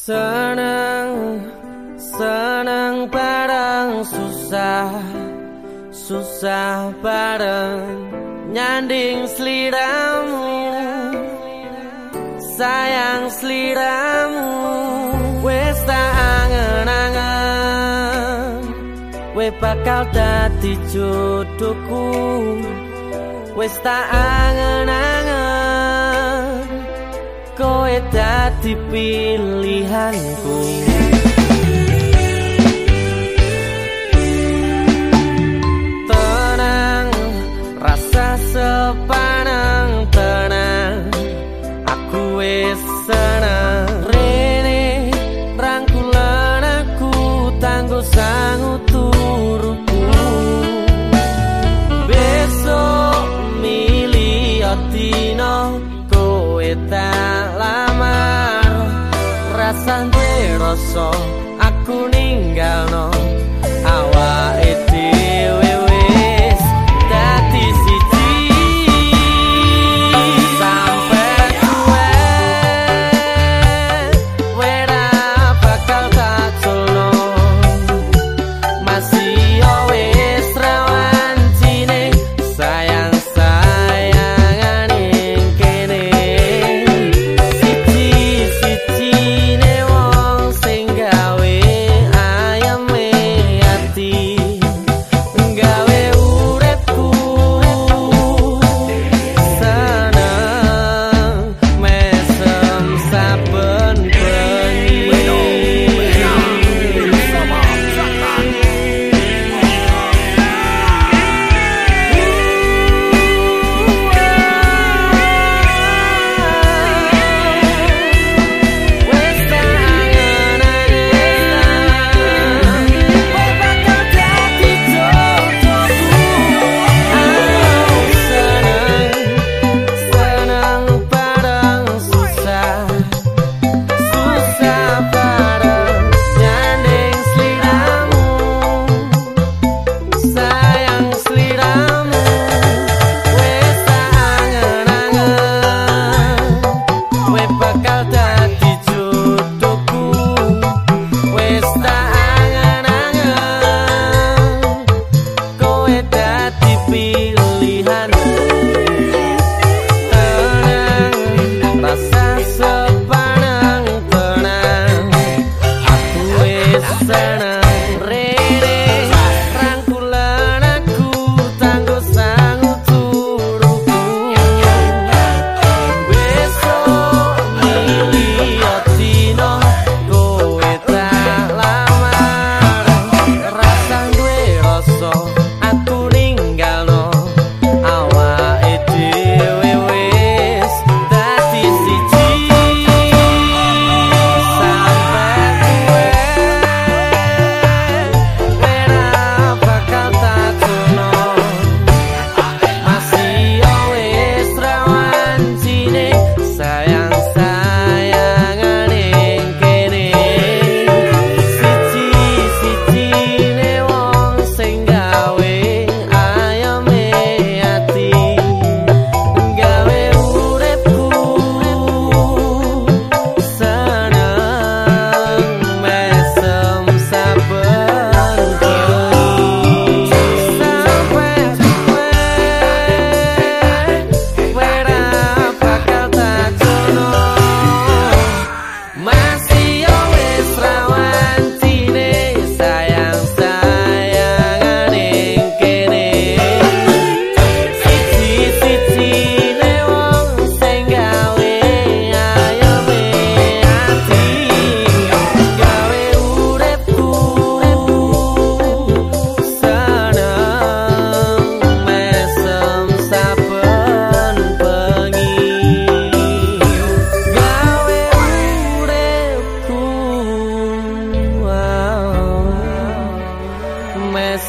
Senang, senang bareng susah Susah bareng. Nyanding seliramu Sayang seliramu. Wes tak angen-angen We bakal dadi jodohku. Wes tak angen-angen Kowe dadi pilihanku Rasane rasa aku ninggalno. Awake dhewe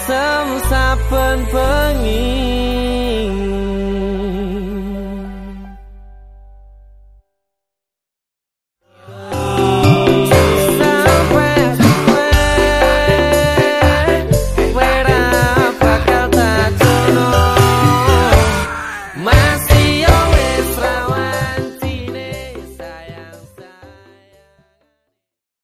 Semsapen pengi